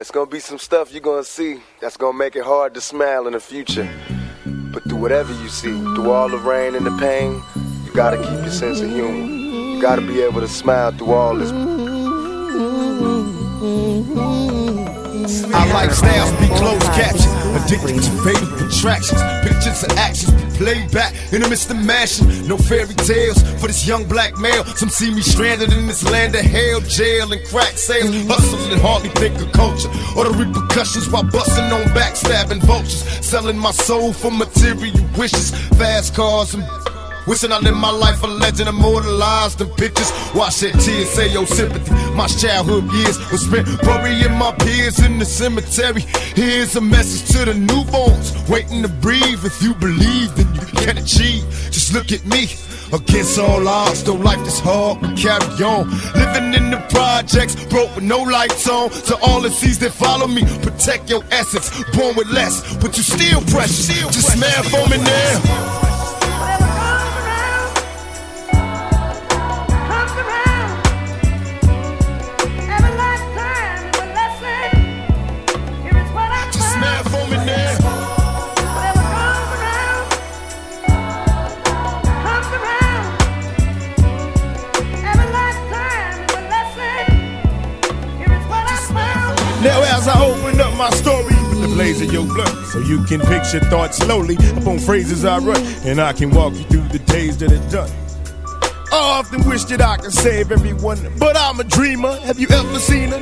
It's gonna be some stuff you're gonna see that's gonna make it hard to smile in the future. But through whatever you see, through all the rain and the pain, you gotta keep your sense of humor. You gotta be able to smile through all this. Our lifestyles be closed captions, addicted to fatal attractions. Pictures and actions be back in the midst of mashing. No fairy tales for this young black male. Some see me stranded in this land of hell, jail, and crack sales. Hustling and hardly think of culture or the repercussions while busting on backstabbing vultures. Selling my soul for material wishes, fast cars and Wishing I lived my life a legend, immortalized in pictures. Why shed tears, say your sympathy. My childhood years were spent burying my peers in the cemetery. Here's a message to the newborns, waiting to breathe. If you believe, you can achieve. Just look at me. Against all odds, though life is hard, we carry on. Living in the projects, broke with no lights on. To all the seas that follow me, protect your essence. Born with less, but you still precious. Just smile for me now. I open up my story with the blaze of your blood, so you can picture thoughts slowly upon phrases I run, and I can walk you through the days that are done. I often wish that I could save everyone, but I'm a dreamer. Have you ever seen a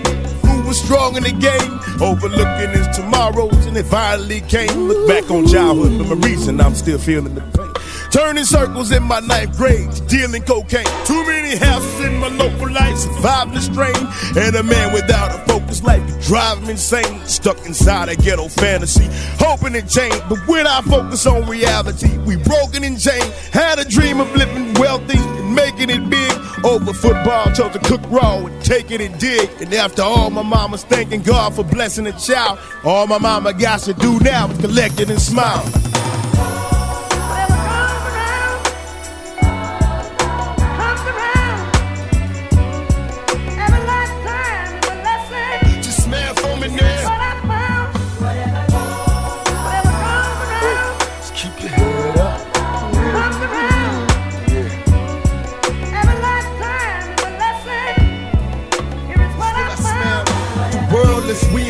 who was strong in the game, overlooking his tomorrows, and it finally came? Look back on childhood memories, and I'm still feeling the pain. Turning circles in my ninth grade, dealing cocaine. Too many houses in my local life, surviving the strain. And a man without a focus life could drive him insane. Stuck inside a ghetto fantasy, hoping it change. But when I focus on reality, we broken and chained. Had a dream of living wealthy and making it big. Over football, chose to cook raw and take it and dig. And after all, my mama's thanking God for blessing a child. All my mama got to do now is collect it and smile.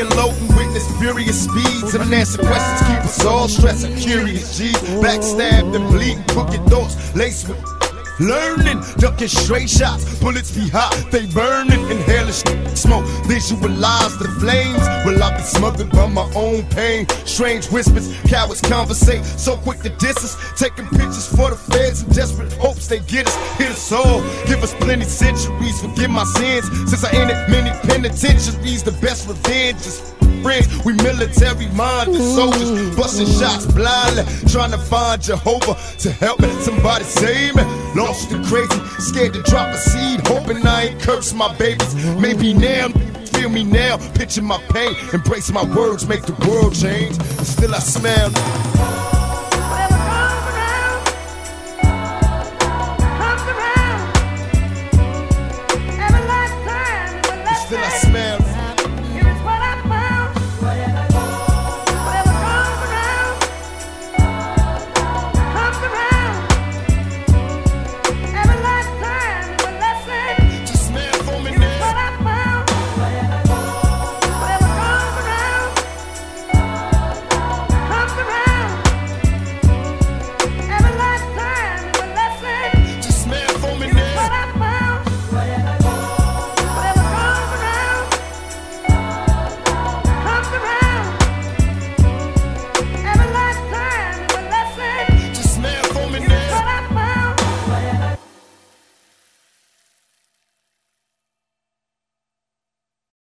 Unloading, witness furious speeds. And unanswered questions keep us all stressing. Curious G's, backstabbed and bleeding, crooked thoughts laced with. Learning, ducking straight shots, bullets be hot, they burning, inhaling smoke, visualize the flames. Will I be smothered by my own pain? Strange whispers, cowards conversate, so quick to us, taking pictures for the feds in desperate hopes they get us, hit us all, give us plenty centuries, forgive my sins. Since I entered many penitentiaries, the best revenge is friends. We military minded soldiers, busting shots blindly, trying to find Jehovah to help me. Somebody save me. Lost and crazy, scared to drop a seed, hoping I ain't curse my babies. Maybe now. Feel me now, picture my pain, embrace my words, make the world change. Still I smile.